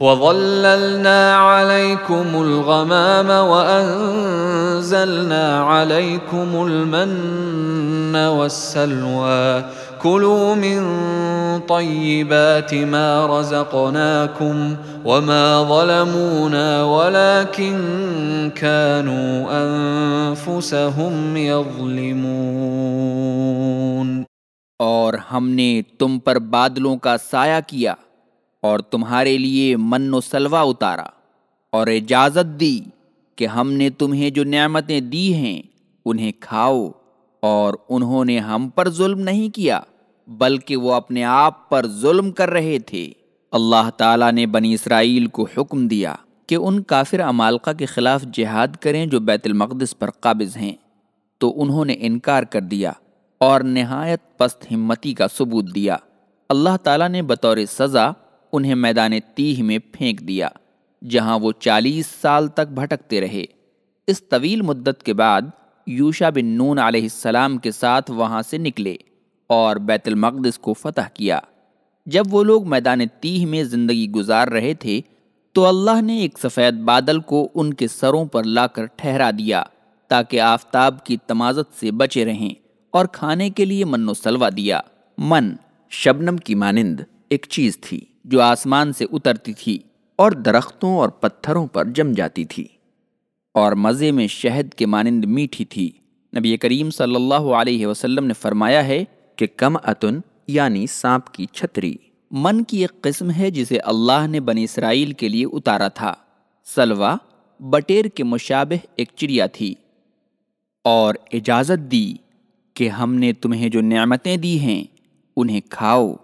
وظللنا عليكم الغمام وأنزلنا عليكم المن والسلوى. كلوا من طيبات ما رزقناكم وما ظلمونا ولكن كانوا أنفسهم يظلمون. اور ہم نے تم پر بادلوں کا سایہ کیا۔ اور تمہارے لیے من و سلوا اتارا اور اجازت دی کہ ہم نے تمہیں جو نعمتیں دی ہیں انہیں کھاؤ اور انہوں نے ہم پر ظلم نہیں کیا بلکہ وہ اپنے آپ پر ظلم کر رہے تھے۔ اللہ تعالیٰ نے بنی اسرائیل کو حکم دیا کہ ان کافر امالقہ کے خلاف جہاد کریں جو بیت المقدس پر قابض ہیں۔ تو انہوں نے انکار کر دیا اور نہایت پست ہمتی کا ثبوت دیا۔ اللہ تعالیٰ نے بطور سزا انہیں میدان تیہ میں پھینک دیا، جہاں وہ چالیس سال تک بھٹکتے رہے۔ اس طویل مدت کے بعد یوشا بن نون علیہ السلام کے ساتھ وہاں سے نکلے اور بیت المقدس کو فتح کیا۔ جب وہ لوگ میدان تیہ میں زندگی گزار رہے تھے، تو اللہ نے ایک سفید بادل کو ان کے سروں پر لا کر ٹھہرا دیا تاکہ آفتاب کی تمازت سے بچے رہیں اور کھانے کے لیے من و سلوا دیا۔ من، شبنم کی مانند ایک چیز تھی۔ جو آسمان سے اترتی تھی اور درختوں اور پتھروں پر جم جاتی تھی اور مزے میں شہد کے مانند میٹھی تھی۔ نبی کریم صلی اللہ علیہ وسلم نے فرمایا ہے کہ کم اتن یعنی سانپ کی چھتری من کی ایک قسم ہے جسے اللہ نے بنی اسرائیل کے لیے اتارا تھا۔ سلوا بٹیر کے مشابہ ایک چڑیا تھی۔ اور اجازت دی کہ ہم نے تمہیں جو نعمتیں دی ہیں انہیں کھاؤ۔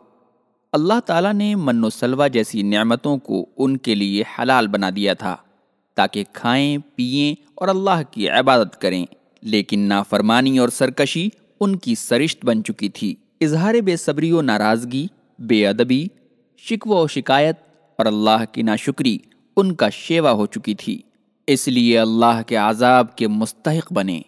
اللہ تعالیٰ نے من و سلوا جیسی نعمتوں کو ان کے لیے حلال بنا دیا تھا، تاکہ کھائیں پئیں اور اللہ کی عبادت کریں، لیکن نافرمانی اور سرکشی ان کی سرشت بن چکی تھی۔ اظہار بے صبری و ناراضگی، بے ادبی شکو و شکایت اور اللہ کی ناشکری ان کا شیوا ہو چکی تھی۔ اس لیے اللہ کے عذاب کے مستحق بنے۔